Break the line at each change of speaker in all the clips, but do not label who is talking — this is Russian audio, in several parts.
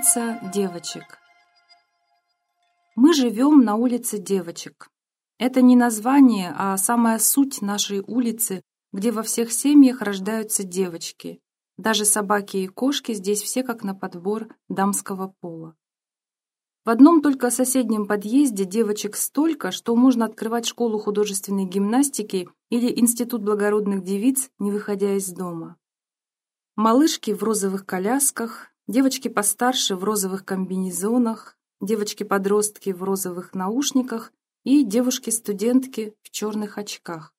Улица девочек. Мы живем на улице девочек. Это не название, а самая суть нашей улицы, где во всех семьях рождаются девочки. Даже собаки и кошки здесь все как на подбор дамского пола. В одном только соседнем подъезде девочек столько, что можно открывать школу художественной гимнастики или институт благородных девиц, не выходя из дома. Малышки в розовых колясках, девочки постарше в розовых комбинезонах, девочки-подростки в розовых наушниках и девушки-студентки в черных очках.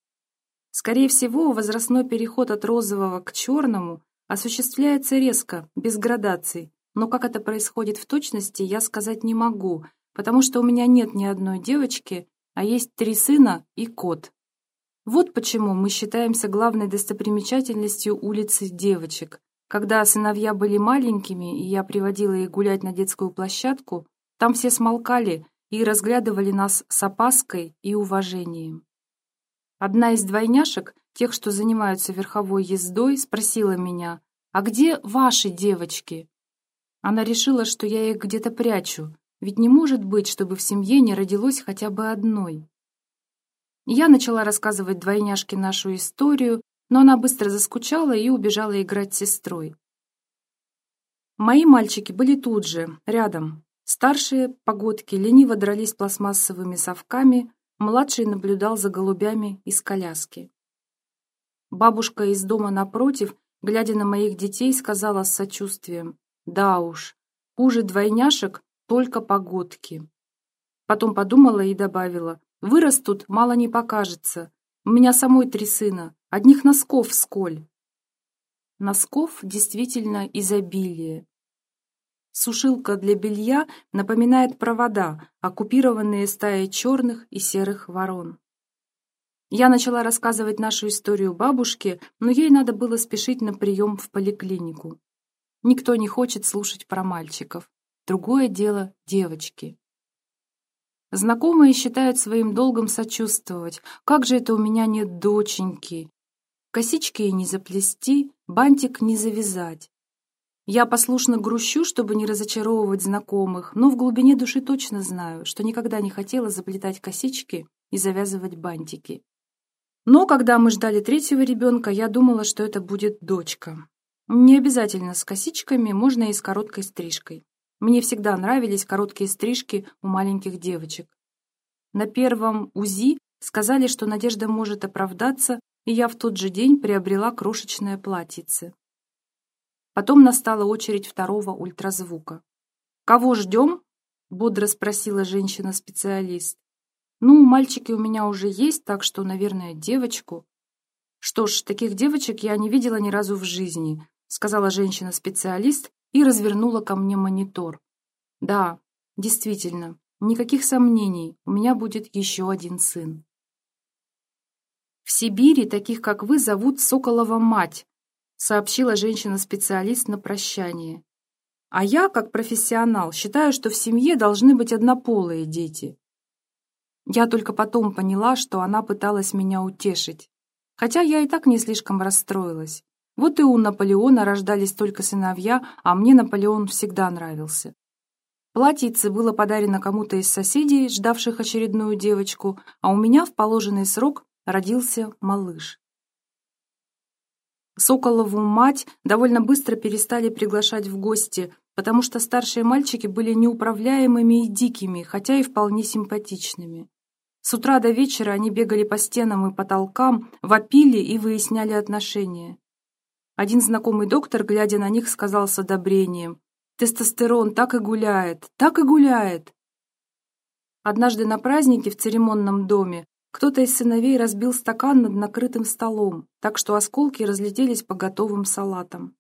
Скорее всего, возрастной переход от розового к черному осуществляется резко, без градаций, но как это происходит в точности, я сказать не могу, потому что у меня нет ни одной девочки, а есть три сына и кот. Вот почему мы считаемся главной достопримечательностью улицы девочек, когда сыновья были маленькими, и я приводила их гулять на детскую площадку, там все смолкали и разглядывали нас с опаской и уважением. Одна из двойняшек, тех, что занимаются верховой ездой, спросила меня, «А где ваши девочки?» Она решила, что я их где-то прячу, ведь не может быть, чтобы в семье не родилось хотя бы одной. Я начала рассказывать двойняшке нашу историю, но она быстро заскучала и убежала играть с сестрой. Мои мальчики были тут же, рядом. Старшие, погодки, лениво дрались пластмассовыми совками, младший наблюдал за голубями из коляски. Бабушка из дома напротив, глядя на моих детей, сказала с сочувствием, «Да уж, хуже двойняшек только погодки». Потом подумала и добавила, «Вырастут, мало не покажется. У меня самой три сына, одних носков сколь. Носков действительно изобилие. Сушилка для белья напоминает провода, оккупированные стаей черных и серых ворон. Я начала рассказывать нашу историю бабушке, но ей надо было спешить на прием в поликлинику. Никто не хочет слушать про мальчиков. Другое дело — девочки. Знакомые считают своим долгом сочувствовать. Как же это у меня нет доченьки? Косички и не заплести, бантик не завязать. Я послушно грущу, чтобы не разочаровывать знакомых, но в глубине души точно знаю, что никогда не хотела заплетать косички и завязывать бантики. Но когда мы ждали третьего ребенка, я думала, что это будет дочка. Не обязательно с косичками, можно и с короткой стрижкой. Мне всегда нравились короткие стрижки у маленьких девочек. На первом УЗИ сказали, что надежда может оправдаться, и я в тот же день приобрела крошечное платьице. Потом настала очередь второго ультразвука. «Кого ждем?» — бодро спросила женщина-специалист. «Ну, мальчики у меня уже есть, так что, наверное, девочку». «Что ж, таких девочек я не видела ни разу в жизни», — сказала женщина-специалист и развернула ко мне монитор. Да, действительно, никаких сомнений, у меня будет еще один сын. В Сибири таких, как вы, зовут Соколова мать, сообщила женщина-специалист на прощание. А я, как профессионал, считаю, что в семье должны быть однополые дети. Я только потом поняла, что она пыталась меня утешить. Хотя я и так не слишком расстроилась. Вот и у Наполеона рождались только сыновья, а мне Наполеон всегда нравился. Платьице было подарено кому-то из соседей, ждавших очередную девочку, а у меня в положенный срок родился малыш. Соколову мать довольно быстро перестали приглашать в гости, потому что старшие мальчики были неуправляемыми и дикими, хотя и вполне симпатичными. С утра до вечера они бегали по стенам и потолкам, вопили и выясняли отношения. Один знакомый доктор, глядя на них, сказал с одобрением, «Тестостерон так и гуляет, так и гуляет!» Однажды на празднике в церемонном доме кто-то из сыновей разбил стакан над накрытым столом, так что осколки разлетелись по готовым салатам.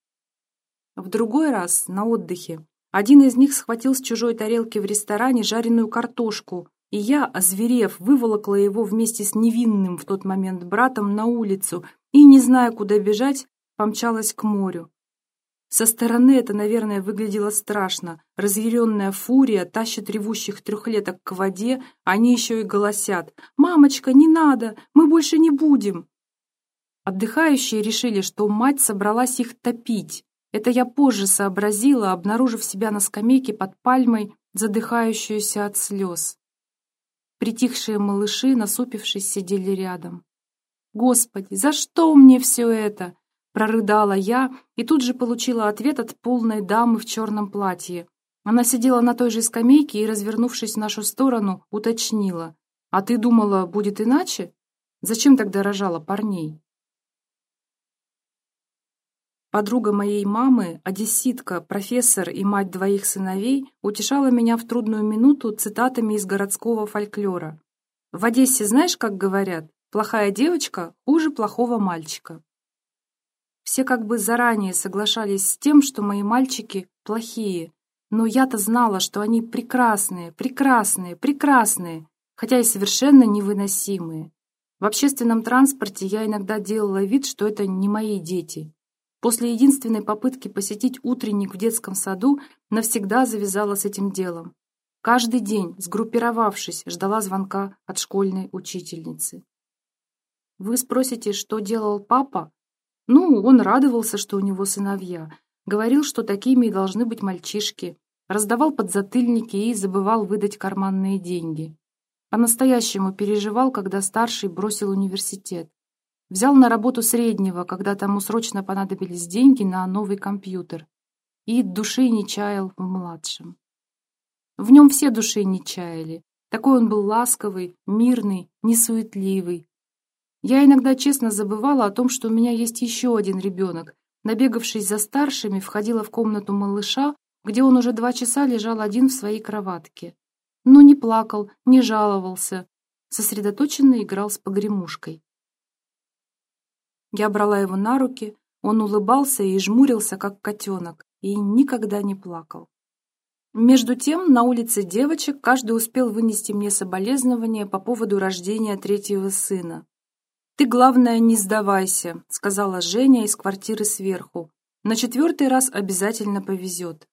В другой раз, на отдыхе, один из них схватил с чужой тарелки в ресторане жареную картошку, и я, озверев, выволокла его вместе с невинным в тот момент братом на улицу и, не зная, куда бежать, помчалась к морю. Со стороны это, наверное, выглядело страшно. Разъяренная фурия тащит ревущих трехлеток к воде, они еще и голосят. «Мамочка, не надо! Мы больше не будем!» Отдыхающие решили, что мать собралась их топить. Это я позже сообразила, обнаружив себя на скамейке под пальмой, задыхающуюся от слез. Притихшие малыши, насупившись, сидели рядом. «Господи, за что мне все это?» — прорыдала я и тут же получила ответ от полной дамы в черном платье. Она сидела на той же скамейке и, развернувшись в нашу сторону, уточнила. «А ты думала, будет иначе? Зачем тогда рожала парней?» Подруга моей мамы, одесситка, профессор и мать двоих сыновей, утешала меня в трудную минуту цитатами из городского фольклора. «В Одессе знаешь, как говорят? Плохая девочка хуже плохого мальчика». Все как бы заранее соглашались с тем, что мои мальчики плохие, но я-то знала, что они прекрасные, прекрасные, прекрасные, хотя и совершенно невыносимые. В общественном транспорте я иногда делала вид, что это не мои дети, После единственной попытки посетить утренник в детском саду навсегда завязала с этим делом. Каждый день, сгруппировавшись, ждала звонка от школьной учительницы. Вы спросите, что делал папа? Ну, он радовался, что у него сыновья. Говорил, что такими и должны быть мальчишки. Раздавал подзатыльники и забывал выдать карманные деньги. По-настоящему переживал, когда старший бросил университет. Взял на работу среднего, когда тому срочно понадобились деньги на новый компьютер. И души не чаял в младшем. В нем все души не чаяли. Такой он был ласковый, мирный, несуетливый. Я иногда честно забывала о том, что у меня есть еще один ребенок. Набегавшись за старшими, входила в комнату малыша, где он уже два часа лежал один в своей кроватке. Но не плакал, не жаловался. Сосредоточенно играл с погремушкой. Я брала его на руки, он улыбался и жмурился, как котенок, и никогда не плакал. Между тем, на улице девочек каждый успел вынести мне соболезнования по поводу рождения третьего сына. «Ты, главное, не сдавайся», — сказала Женя из квартиры сверху. «На четвертый раз обязательно повезет».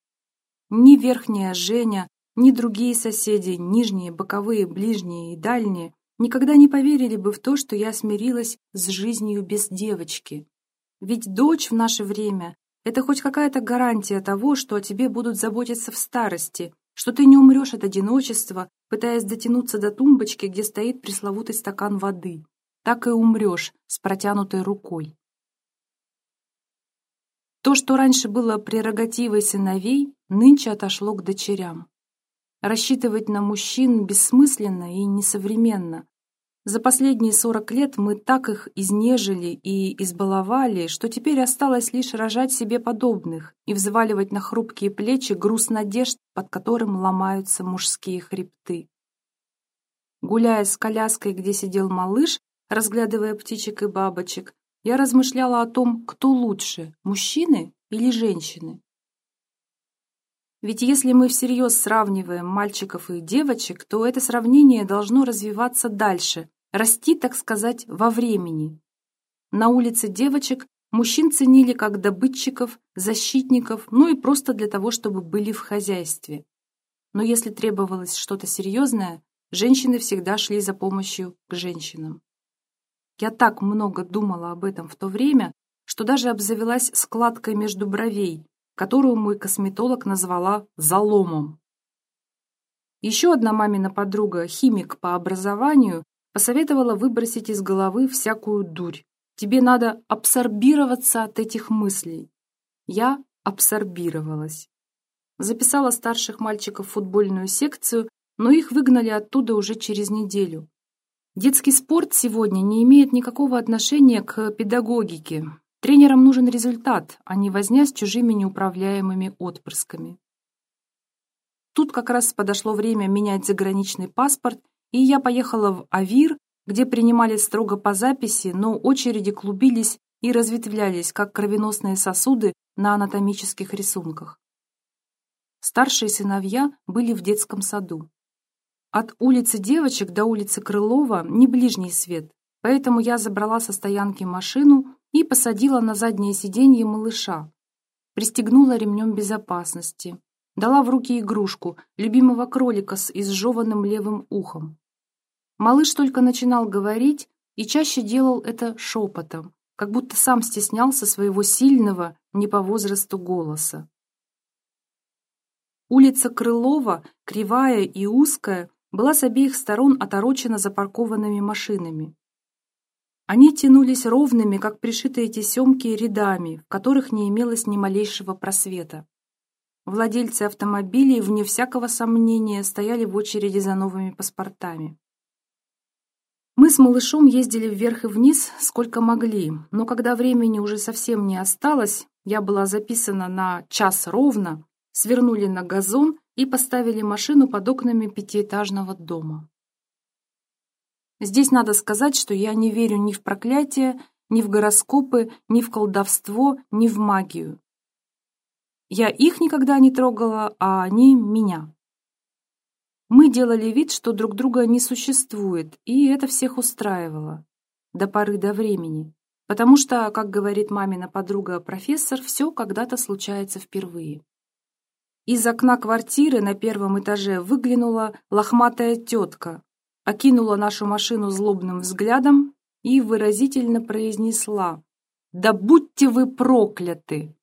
Ни верхняя Женя, ни другие соседи, нижние, боковые, ближние и дальние, никогда не поверили бы в то, что я смирилась с жизнью без девочки. Ведь дочь в наше время — это хоть какая-то гарантия того, что о тебе будут заботиться в старости, что ты не умрешь от одиночества, пытаясь дотянуться до тумбочки, где стоит пресловутый стакан воды. Так и умрешь с протянутой рукой. То, что раньше было прерогативой сыновей, нынче отошло к дочерям. Рассчитывать на мужчин бессмысленно и несовременно. За последние сорок лет мы так их изнежили и избаловали, что теперь осталось лишь рожать себе подобных и взваливать на хрупкие плечи груз надежд, под которым ломаются мужские хребты. Гуляя с коляской, где сидел малыш, разглядывая птичек и бабочек, я размышляла о том, кто лучше, мужчины или женщины. Ведь если мы всерьез сравниваем мальчиков и девочек, то это сравнение должно развиваться дальше, расти, так сказать, во времени. На улице девочек мужчин ценили как добытчиков, защитников, ну и просто для того, чтобы были в хозяйстве. Но если требовалось что-то серьезное, женщины всегда шли за помощью к женщинам. Я так много думала об этом в то время, что даже обзавелась складкой между бровей, которую мой косметолог назвала «заломом». Еще одна мамина подруга, химик по образованию, посоветовала выбросить из головы всякую дурь. Тебе надо абсорбироваться от этих мыслей. Я абсорбировалась. Записала старших мальчиков в футбольную секцию, но их выгнали оттуда уже через неделю. Детский спорт сегодня не имеет никакого отношения к педагогике. Тренерам нужен результат, а не возня с чужими неуправляемыми отпрысками. Тут как раз подошло время менять заграничный паспорт, и я поехала в Авир, где принимали строго по записи, но очереди клубились и разветвлялись, как кровеносные сосуды на анатомических рисунках. Старшие сыновья были в детском саду. От улицы девочек до улицы Крылова не ближний свет, поэтому я забрала со стоянки машину и посадила на заднее сиденье малыша. Пристегнула ремнем безопасности. Дала в руки игрушку, любимого кролика с изжеванным левым ухом. Малыш только начинал говорить и чаще делал это шепотом, как будто сам стеснялся своего сильного, не по возрасту голоса. Улица Крылова, кривая и узкая, была с обеих сторон оторочена запаркованными машинами. Они тянулись ровными, как пришитые тесемки, рядами, в которых не имелось ни малейшего просвета. Владельцы автомобилей, вне всякого сомнения, стояли в очереди за новыми паспортами. Мы с малышом ездили вверх и вниз, сколько могли, но когда времени уже совсем не осталось, я была записана на час ровно, свернули на газон и поставили машину под окнами пятиэтажного дома. Здесь надо сказать, что я не верю ни в проклятие, ни в гороскопы, ни в колдовство, ни в магию. Я их никогда не трогала, а они меня. Мы делали вид, что друг друга не существует, и это всех устраивало. До поры до времени. Потому что, как говорит мамина подруга-профессор, все когда-то случается впервые. Из окна квартиры на первом этаже выглянула лохматая тетка, окинула нашу машину злобным взглядом и выразительно произнесла «Да будьте вы прокляты!»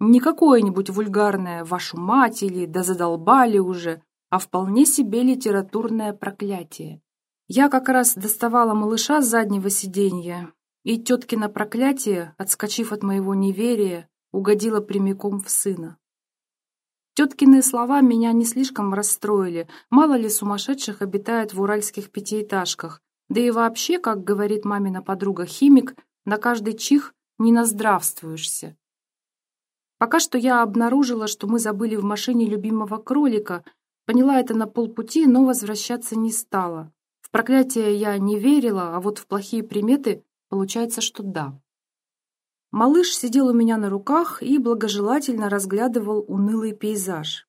Не какое-нибудь вульгарное «вашу мать» или «да задолбали уже», а вполне себе литературное проклятие. Я как раз доставала малыша с заднего сиденья, и теткино проклятие, отскочив от моего неверия, угодило прямиком в сына. Теткины слова меня не слишком расстроили. Мало ли сумасшедших обитает в уральских пятиэтажках. Да и вообще, как говорит мамина подруга-химик, на каждый чих не наздравствуешься. Пока что я обнаружила, что мы забыли в машине любимого кролика, поняла это на полпути, но возвращаться не стала. В проклятие я не верила, а вот в плохие приметы получается, что да. Малыш сидел у меня на руках и благожелательно разглядывал унылый пейзаж.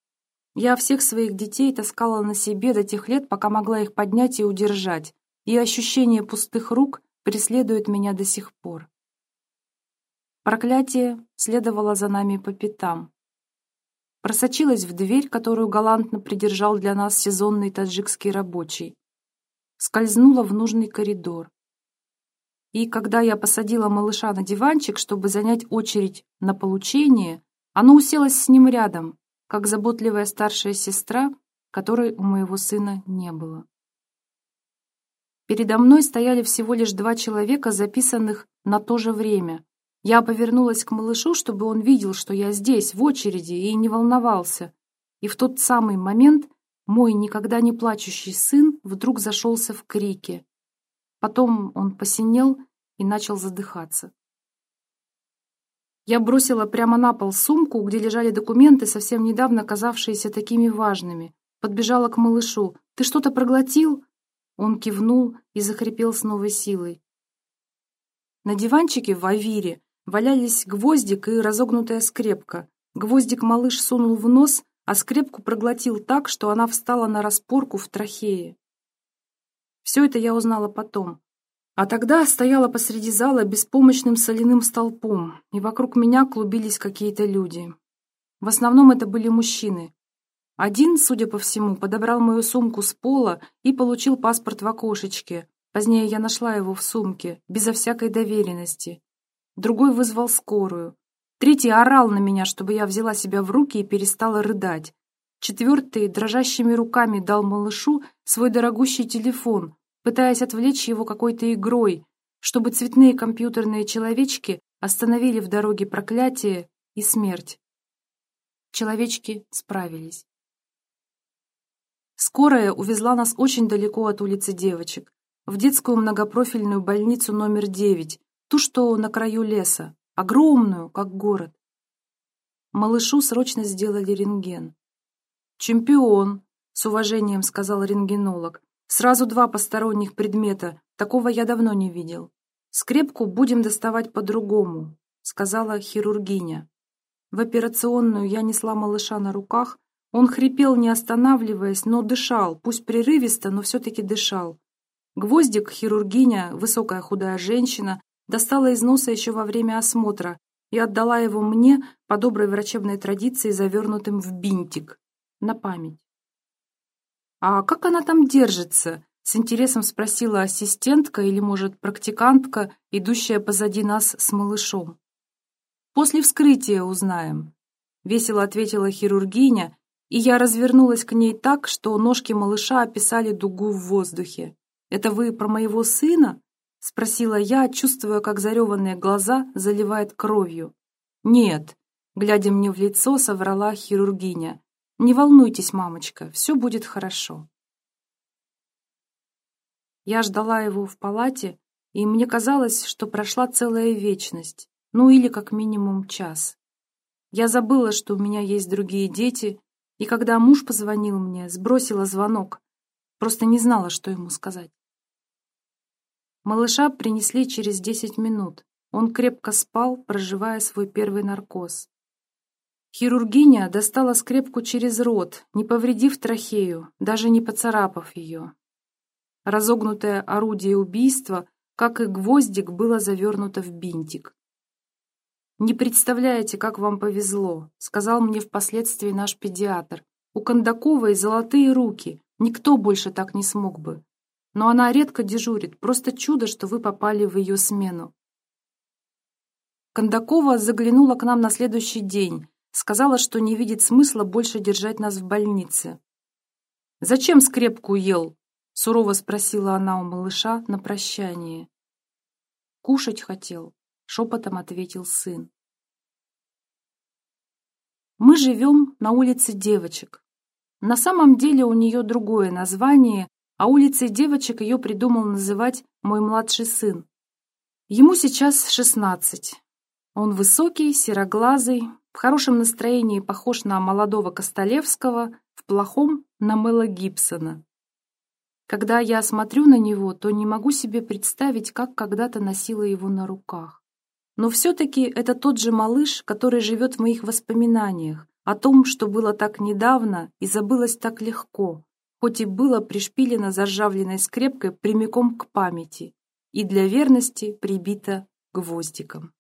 Я всех своих детей таскала на себе до тех лет, пока могла их поднять и удержать, и ощущение пустых рук преследует меня до сих пор. Проклятие следовало за нами по пятам. Просочилась в дверь, которую галантно придержал для нас сезонный таджикский рабочий. Скользнула в нужный коридор. И когда я посадила малыша на диванчик, чтобы занять очередь на получение, оно уселось с ним рядом, как заботливая старшая сестра, которой у моего сына не было. Передо мной стояли всего лишь два человека, записанных на то же время. Я повернулась к малышу, чтобы он видел, что я здесь, в очереди, и не волновался. И в тот самый момент мой никогда не плачущий сын вдруг зашелся в крике. Потом он посинел и начал задыхаться. Я бросила прямо на пол сумку, где лежали документы, совсем недавно казавшиеся такими важными. Подбежала к малышу. «Ты что-то проглотил?» Он кивнул и захрипел с новой силой. На диванчике в авире валялись гвоздик и разогнутая скрепка. Гвоздик малыш сунул в нос, а скрепку проглотил так, что она встала на распорку в трахее. Все это я узнала потом. А тогда стояла посреди зала беспомощным соляным столпом, и вокруг меня клубились какие-то люди. В основном это были мужчины. Один, судя по всему, подобрал мою сумку с пола и получил паспорт в окошечке. Позднее я нашла его в сумке, безо всякой доверенности. Другой вызвал скорую. Третий орал на меня, чтобы я взяла себя в руки и перестала рыдать. Четвертый дрожащими руками дал малышу свой дорогущий телефон, пытаясь отвлечь его какой-то игрой, чтобы цветные компьютерные человечки остановили в дороге проклятие и смерть. Человечки справились. Скорая увезла нас очень далеко от улицы девочек, в детскую многопрофильную больницу номер 9, ту, что на краю леса, огромную, как город. Малышу срочно сделали рентген. «Чемпион», — с уважением сказал рентгенолог. «Сразу два посторонних предмета. Такого я давно не видел. Скрепку будем доставать по-другому», — сказала хирургиня. В операционную я несла малыша на руках. Он хрипел, не останавливаясь, но дышал, пусть прерывисто, но все-таки дышал. Гвоздик, хирургиня, высокая худая женщина, достала из носа еще во время осмотра и отдала его мне по доброй врачебной традиции, завернутым в бинтик на память. «А как она там держится?» — С интересом спросила ассистентка или, может, практикантка, идущая позади нас с малышом. «После вскрытия узнаем», — весело ответила хирургиня, и я развернулась к ней так, что ножки малыша описали дугу в воздухе. «Это вы про моего сына?» — спросила я, чувствуя, как зареванные глаза заливает кровью. «Нет», — глядя мне в лицо, соврала хирургиня. «Не волнуйтесь, мамочка, все будет хорошо». Я ждала его в палате, и мне казалось, что прошла целая вечность, ну или как минимум час. Я забыла, что у меня есть другие дети, и когда муж позвонил мне, сбросила звонок, просто не знала, что ему сказать. Малыша принесли через десять минут. Он крепко спал, проживая свой первый наркоз. Хирургиня достала скрепку через рот, не повредив трахею, даже не поцарапав ее. Разогнутое орудие убийства, как и гвоздик, было завернуто в бинтик. «Не представляете, как вам повезло», — сказал мне впоследствии наш педиатр. «У Кондаковой золотые руки, никто больше так не смог бы. Но она редко дежурит, просто чудо, что вы попали в ее смену». Кондакова заглянула к нам на следующий день, сказала, что не видит смысла больше держать нас в больнице. «Зачем скрепку ел?» — сурово спросила она у малыша на прощание. «Кушать хотел», — шепотом ответил сын. Мы живем на улице девочек. На самом деле у нее другое название, а улицей девочек ее придумал называть мой младший сын. Ему сейчас шестнадцать. Он высокий, сероглазый, в хорошем настроении похож на молодого Костолевского, в плохом — на Мэла Гибсона. Когда я смотрю на него, то не могу себе представить, как когда-то носила его на руках. Но все-таки это тот же малыш, который живет в моих воспоминаниях, о том, что было так недавно и забылось так легко, хоть и было пришпилено заржавленной скрепкой прямиком к памяти и для верности прибито гвоздиком.